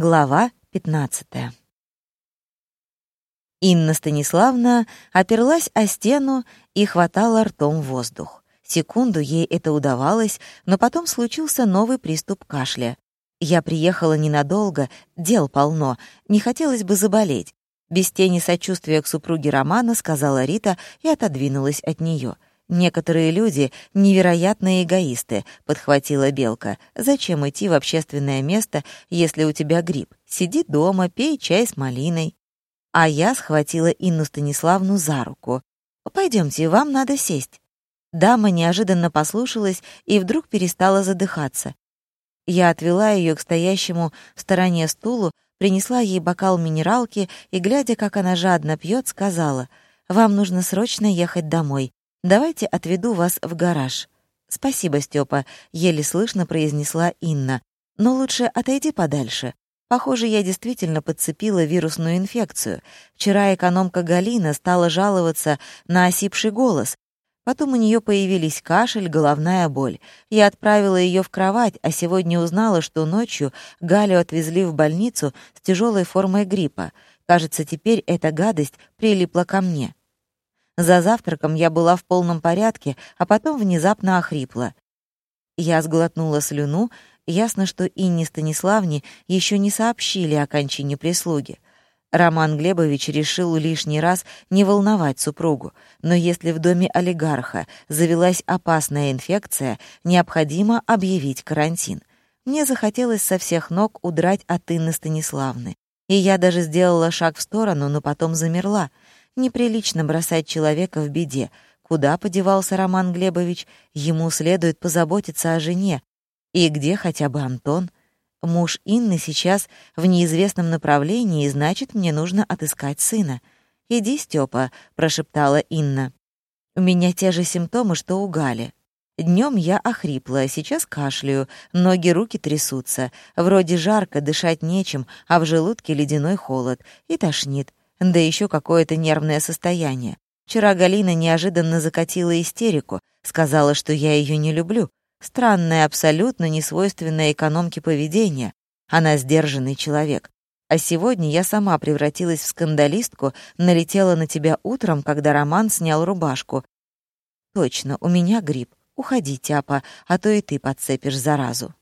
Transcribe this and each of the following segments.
Глава 15. Инна Станиславна оперлась о стену и хватала ртом воздух. Секунду ей это удавалось, но потом случился новый приступ кашля. Я приехала ненадолго, дел полно, не хотелось бы заболеть. Без тени сочувствия к супруге Романа сказала Рита и отодвинулась от нее — «Некоторые люди — невероятные эгоисты», — подхватила Белка. «Зачем идти в общественное место, если у тебя грипп? Сиди дома, пей чай с малиной». А я схватила Инну Станиславну за руку. «Пойдемте, вам надо сесть». Дама неожиданно послушалась и вдруг перестала задыхаться. Я отвела ее к стоящему в стороне стулу, принесла ей бокал минералки и, глядя, как она жадно пьет, сказала, «Вам нужно срочно ехать домой. Давайте отведу вас в гараж». «Спасибо, Степа», — еле слышно произнесла Инна. «Но лучше отойди подальше. Похоже, я действительно подцепила вирусную инфекцию. Вчера экономка Галина стала жаловаться на осипший голос. Потом у нее появились кашель, головная боль. Я отправила ее в кровать, а сегодня узнала, что ночью Галю отвезли в больницу с тяжелой формой гриппа. Кажется, теперь эта гадость прилипла ко мне. За завтраком я была в полном порядке, а потом внезапно охрипла. Я сглотнула слюну, ясно, что Инне Станиславне еще не сообщили о кончине прислуги. Роман Глебович решил лишний раз не волновать супругу, но если в доме олигарха завелась опасная инфекция, необходимо объявить карантин. Мне захотелось со всех ног удрать от Инны Станиславны. И я даже сделала шаг в сторону, но потом замерла — Неприлично бросать человека в беде. Куда подевался Роман Глебович? Ему следует позаботиться о жене. И где хотя бы Антон? Муж Инны сейчас в неизвестном направлении, значит, мне нужно отыскать сына. «Иди, Степа», — прошептала Инна. «У меня те же симптомы, что у Гали. Днем я охрипла, сейчас кашляю, ноги, руки трясутся. Вроде жарко, дышать нечем, а в желудке ледяной холод. И тошнит да еще какое-то нервное состояние. Вчера Галина неожиданно закатила истерику, сказала, что я ее не люблю. Странное, абсолютно несвойственное экономке поведение. Она сдержанный человек. А сегодня я сама превратилась в скандалистку, налетела на тебя утром, когда Роман снял рубашку. Точно, у меня грипп. Уходи, тяпа, а то и ты подцепишь заразу.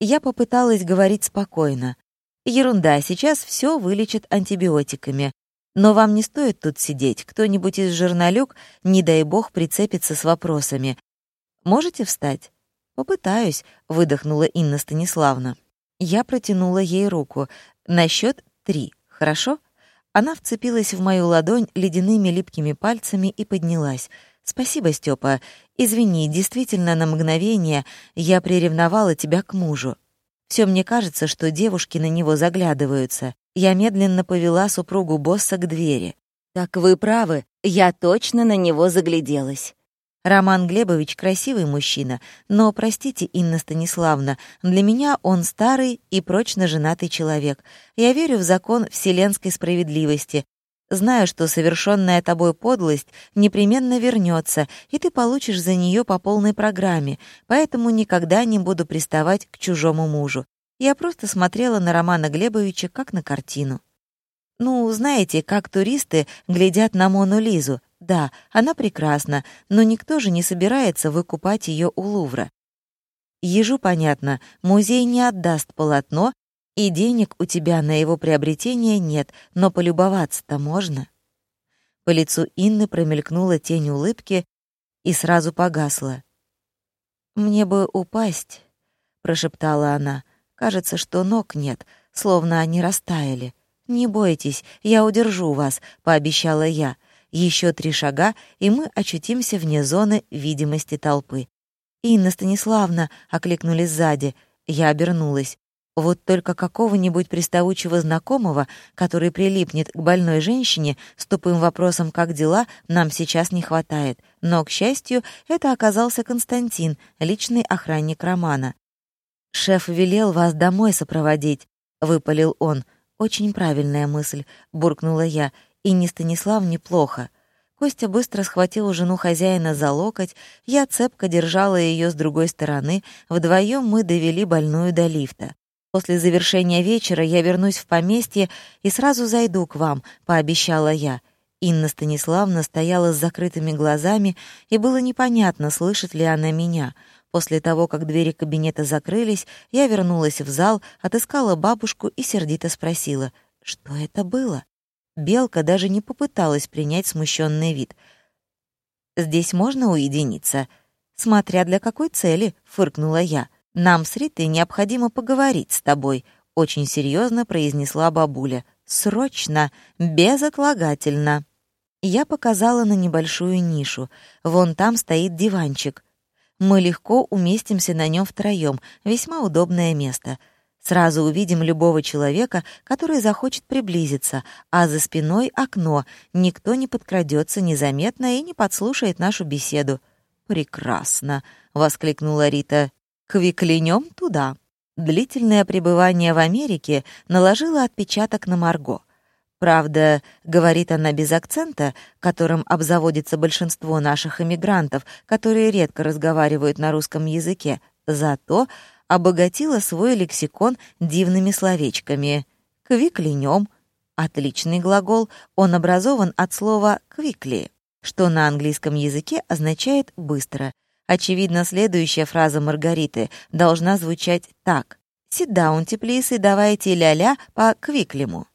Я попыталась говорить спокойно. Ерунда, сейчас все вылечат антибиотиками. Но вам не стоит тут сидеть. Кто-нибудь из журналюк, не дай бог, прицепится с вопросами. Можете встать? Попытаюсь, выдохнула Инна Станиславна. Я протянула ей руку. На счет три, хорошо? Она вцепилась в мою ладонь ледяными липкими пальцами и поднялась. «Спасибо, Степа. Извини, действительно, на мгновение я приревновала тебя к мужу. Все мне кажется, что девушки на него заглядываются. Я медленно повела супругу босса к двери. «Так вы правы, я точно на него загляделась». Роман Глебович красивый мужчина, но, простите, Инна Станиславна, для меня он старый и прочно женатый человек. Я верю в закон вселенской справедливости. Знаю, что совершенная тобой подлость непременно вернется, и ты получишь за нее по полной программе, поэтому никогда не буду приставать к чужому мужу. Я просто смотрела на Романа Глебовича как на картину. Ну, знаете, как туристы глядят на Мону Лизу. Да, она прекрасна, но никто же не собирается выкупать ее у Лувра. Ежу понятно, музей не отдаст полотно, и денег у тебя на его приобретение нет, но полюбоваться-то можно. По лицу Инны промелькнула тень улыбки и сразу погасла. «Мне бы упасть», — прошептала она. Кажется, что ног нет, словно они растаяли. «Не бойтесь, я удержу вас», — пообещала я. Еще три шага, и мы очутимся вне зоны видимости толпы. «Инна Станиславна!» — окликнули сзади. Я обернулась. Вот только какого-нибудь приставучего знакомого, который прилипнет к больной женщине с тупым вопросом «как дела?», нам сейчас не хватает. Но, к счастью, это оказался Константин, личный охранник Романа. «Шеф велел вас домой сопроводить», — выпалил он. «Очень правильная мысль», — буркнула я. «И не Станислав неплохо». Костя быстро схватил жену хозяина за локоть, я цепко держала ее с другой стороны, вдвоем мы довели больную до лифта. После завершения вечера я вернусь в поместье и сразу зайду к вам», — пообещала я. Инна Станиславна стояла с закрытыми глазами, и было непонятно, слышит ли она меня. После того, как двери кабинета закрылись, я вернулась в зал, отыскала бабушку и сердито спросила, что это было. Белка даже не попыталась принять смущенный вид. «Здесь можно уединиться?» «Смотря для какой цели», — фыркнула я. «Нам с Ритой необходимо поговорить с тобой», — очень серьезно произнесла бабуля. «Срочно, безотлагательно». Я показала на небольшую нишу. Вон там стоит диванчик. Мы легко уместимся на нем втроем, весьма удобное место. Сразу увидим любого человека, который захочет приблизиться, а за спиной окно, никто не подкрадется незаметно и не подслушает нашу беседу. «Прекрасно!» — воскликнула Рита. «Квиклянем туда». Длительное пребывание в Америке наложило отпечаток на Марго. Правда, говорит она без акцента, которым обзаводится большинство наших эмигрантов, которые редко разговаривают на русском языке, зато обогатила свой лексикон дивными словечками. «Квикленем» — отличный глагол, он образован от слова «квикли», что на английском языке означает «быстро». Очевидно, следующая фраза Маргариты должна звучать так. «Sit down, please, и давайте ля-ля по квиклему».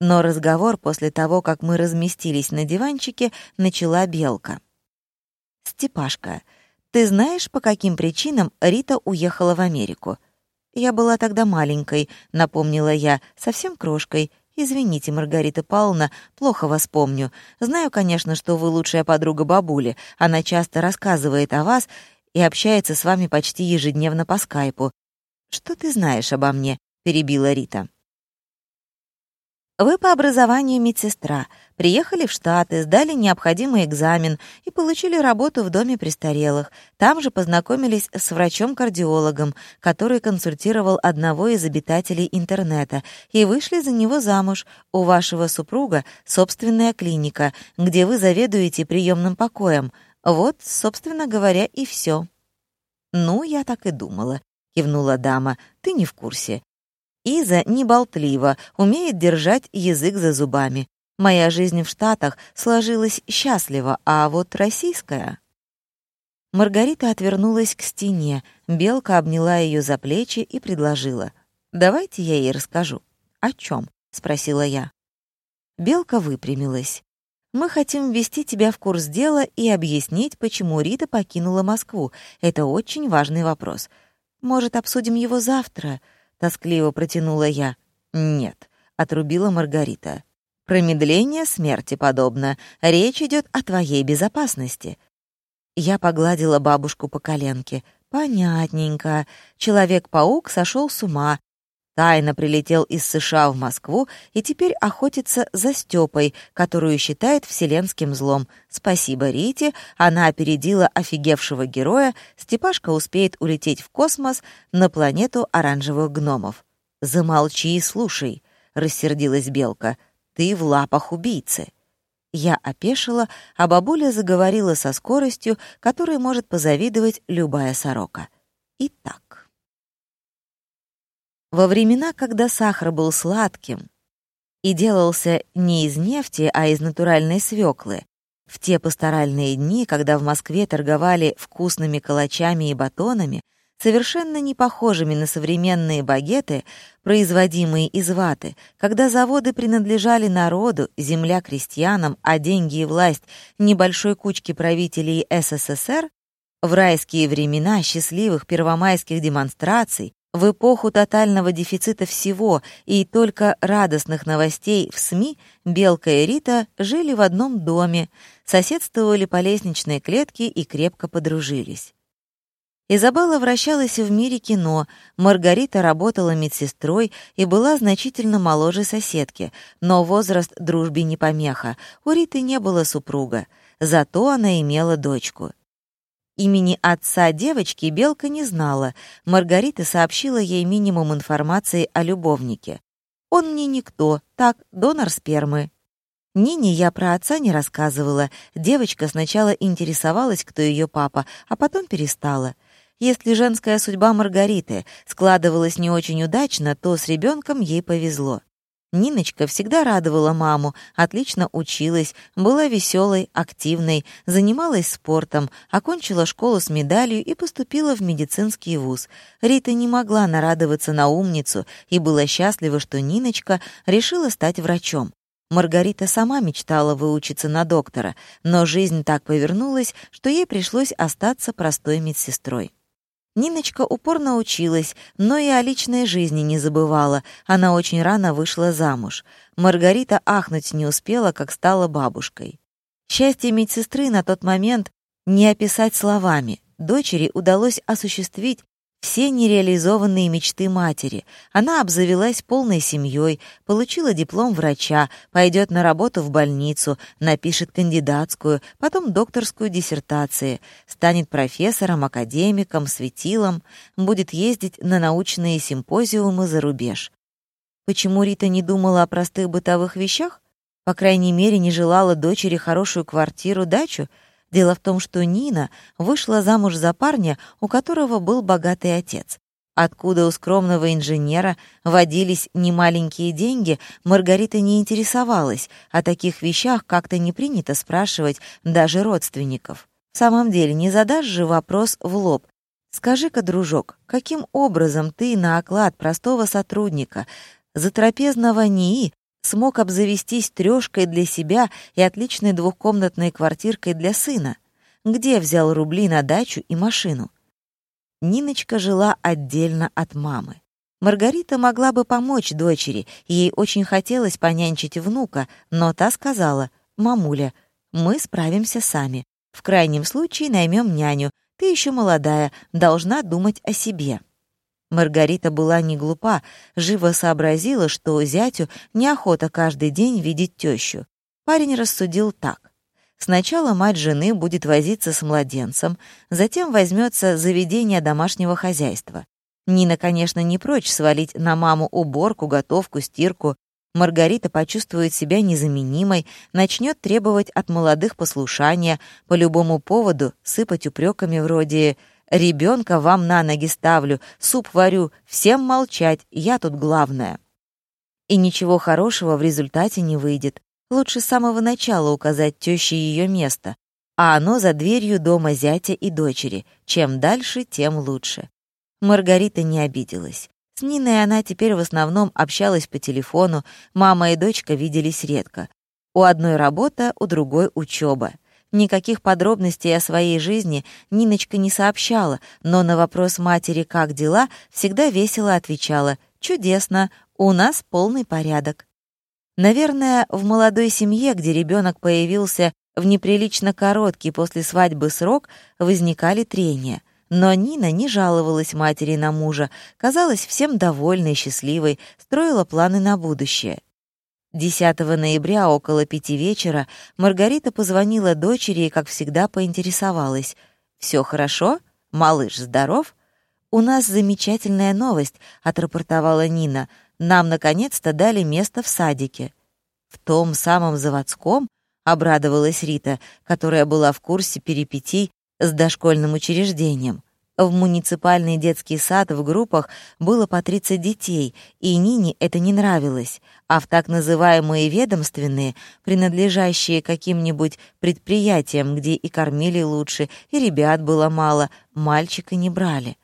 Но разговор после того, как мы разместились на диванчике, начала Белка. «Степашка, ты знаешь, по каким причинам Рита уехала в Америку?» «Я была тогда маленькой», — напомнила я, — «совсем крошкой. Извините, Маргарита Павловна, плохо вас помню. Знаю, конечно, что вы лучшая подруга бабули. Она часто рассказывает о вас и общается с вами почти ежедневно по скайпу. Что ты знаешь обо мне?» — перебила Рита. Вы по образованию медсестра, приехали в Штаты, сдали необходимый экзамен и получили работу в доме престарелых. Там же познакомились с врачом-кардиологом, который консультировал одного из обитателей интернета, и вышли за него замуж. У вашего супруга собственная клиника, где вы заведуете приемным покоем. Вот, собственно говоря, и все. «Ну, я так и думала», — кивнула дама. «Ты не в курсе. Иза неболтлива, умеет держать язык за зубами. Моя жизнь в Штатах сложилась счастливо, а вот российская... Маргарита отвернулась к стене, Белка обняла ее за плечи и предложила. «Давайте я ей расскажу». «О чем?» — спросила я. Белка выпрямилась. «Мы хотим ввести тебя в курс дела и объяснить, почему Рита покинула Москву. Это очень важный вопрос. Может, обсудим его завтра?» Тоскливо протянула я. «Нет», — отрубила Маргарита. «Промедление смерти подобно. Речь идет о твоей безопасности». Я погладила бабушку по коленке. «Понятненько. Человек-паук сошел с ума, Тайно прилетел из США в Москву и теперь охотится за Степой, которую считает вселенским злом. Спасибо Рите, она опередила офигевшего героя, Степашка успеет улететь в космос на планету оранжевых гномов. «Замолчи и слушай», — рассердилась Белка, — «ты в лапах убийцы». Я опешила, а бабуля заговорила со скоростью, которой может позавидовать любая сорока. Итак. Во времена, когда сахар был сладким и делался не из нефти, а из натуральной свеклы, в те пасторальные дни, когда в Москве торговали вкусными калачами и батонами, совершенно не похожими на современные багеты, производимые из ваты, когда заводы принадлежали народу, земля крестьянам, а деньги и власть небольшой кучки правителей СССР, в райские времена счастливых первомайских демонстраций, в эпоху тотального дефицита всего и только радостных новостей в СМИ Белка и Рита жили в одном доме, соседствовали по лестничной клетке и крепко подружились. Изабелла вращалась в мире кино, Маргарита работала медсестрой и была значительно моложе соседки, но возраст дружбе не помеха, у Риты не было супруга, зато она имела дочку — Имени отца девочки Белка не знала. Маргарита сообщила ей минимум информации о любовнике. «Он мне никто, так, донор спермы». Нине я про отца не рассказывала. Девочка сначала интересовалась, кто ее папа, а потом перестала. Если женская судьба Маргариты складывалась не очень удачно, то с ребенком ей повезло. Ниночка всегда радовала маму, отлично училась, была веселой, активной, занималась спортом, окончила школу с медалью и поступила в медицинский вуз. Рита не могла нарадоваться на умницу и была счастлива, что Ниночка решила стать врачом. Маргарита сама мечтала выучиться на доктора, но жизнь так повернулась, что ей пришлось остаться простой медсестрой. Ниночка упорно училась, но и о личной жизни не забывала. Она очень рано вышла замуж. Маргарита ахнуть не успела, как стала бабушкой. Счастье медсестры на тот момент не описать словами. Дочери удалось осуществить все нереализованные мечты матери. Она обзавелась полной семьей, получила диплом врача, пойдет на работу в больницу, напишет кандидатскую, потом докторскую диссертацию, станет профессором, академиком, светилом, будет ездить на научные симпозиумы за рубеж. Почему Рита не думала о простых бытовых вещах? По крайней мере, не желала дочери хорошую квартиру, дачу — Дело в том, что Нина вышла замуж за парня, у которого был богатый отец. Откуда у скромного инженера водились немаленькие деньги, Маргарита не интересовалась, о таких вещах как-то не принято спрашивать даже родственников. В самом деле, не задашь же вопрос в лоб. «Скажи-ка, дружок, каким образом ты на оклад простого сотрудника, затрапезного НИИ, смог обзавестись трёшкой для себя и отличной двухкомнатной квартиркой для сына. Где взял рубли на дачу и машину? Ниночка жила отдельно от мамы. Маргарита могла бы помочь дочери, ей очень хотелось понянчить внука, но та сказала, «Мамуля, мы справимся сами. В крайнем случае наймем няню. Ты еще молодая, должна думать о себе». Маргарита была не глупа, живо сообразила, что зятю неохота каждый день видеть тещу. Парень рассудил так. Сначала мать жены будет возиться с младенцем, затем возьмется заведение домашнего хозяйства. Нина, конечно, не прочь свалить на маму уборку, готовку, стирку. Маргарита почувствует себя незаменимой, начнет требовать от молодых послушания, по любому поводу сыпать упреками вроде Ребенка вам на ноги ставлю, суп варю, всем молчать, я тут главная. И ничего хорошего в результате не выйдет. Лучше с самого начала указать тёще ее место, а оно за дверью дома зятя и дочери. Чем дальше, тем лучше. Маргарита не обиделась. С Ниной она теперь в основном общалась по телефону, мама и дочка виделись редко. У одной работа, у другой учеба. Никаких подробностей о своей жизни Ниночка не сообщала, но на вопрос матери «как дела?» всегда весело отвечала «чудесно, у нас полный порядок». Наверное, в молодой семье, где ребенок появился в неприлично короткий после свадьбы срок, возникали трения. Но Нина не жаловалась матери на мужа, казалась всем довольной, счастливой, строила планы на будущее. 10 ноября около пяти вечера Маргарита позвонила дочери и, как всегда, поинтересовалась. «Все хорошо? Малыш здоров?» «У нас замечательная новость», — отрапортовала Нина. «Нам, наконец-то, дали место в садике». «В том самом заводском?» — обрадовалась Рита, которая была в курсе перипетий с дошкольным учреждением. В муниципальный детский сад в группах было по 30 детей, и Нине это не нравилось, а в так называемые ведомственные, принадлежащие каким-нибудь предприятиям, где и кормили лучше, и ребят было мало, мальчика не брали.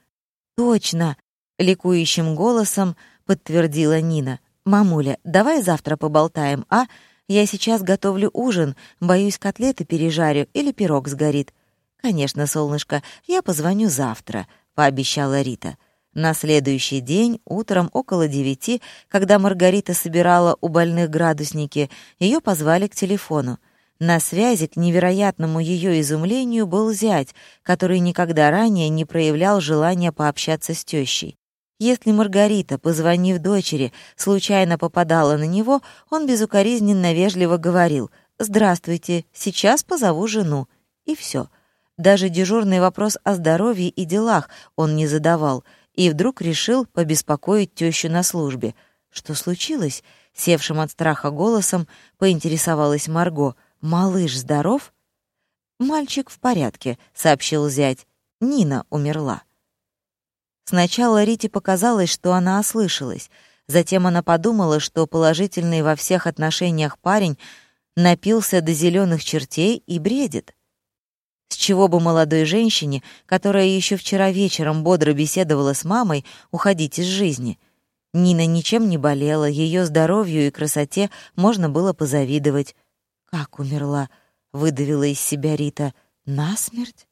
«Точно!» — ликующим голосом подтвердила Нина. «Мамуля, давай завтра поболтаем, а? Я сейчас готовлю ужин, боюсь, котлеты пережарю или пирог сгорит. «Конечно, солнышко, я позвоню завтра», — пообещала Рита. На следующий день, утром около девяти, когда Маргарита собирала у больных градусники, ее позвали к телефону. На связи, к невероятному ее изумлению, был зять, который никогда ранее не проявлял желания пообщаться с тещей. Если Маргарита, позвонив дочери, случайно попадала на него, он безукоризненно вежливо говорил «Здравствуйте, сейчас позову жену». И все. Даже дежурный вопрос о здоровье и делах он не задавал, и вдруг решил побеспокоить тещу на службе. Что случилось? Севшим от страха голосом поинтересовалась Марго. «Малыш здоров?» «Мальчик в порядке», — сообщил зять. «Нина умерла». Сначала Рите показалось, что она ослышалась. Затем она подумала, что положительный во всех отношениях парень напился до зеленых чертей и бредит. С чего бы молодой женщине, которая еще вчера вечером бодро беседовала с мамой, уходить из жизни? Нина ничем не болела, ее здоровью и красоте можно было позавидовать. «Как умерла?» — выдавила из себя Рита. «Насмерть?»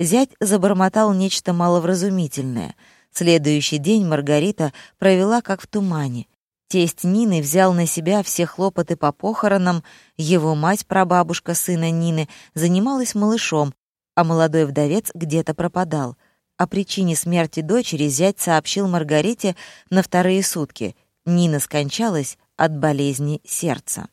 Зять забормотал нечто маловразумительное. Следующий день Маргарита провела как в тумане. Тесть Нины взял на себя все хлопоты по похоронам, его мать, прабабушка сына Нины, занималась малышом, а молодой вдовец где-то пропадал. О причине смерти дочери зять сообщил Маргарите на вторые сутки. Нина скончалась от болезни сердца.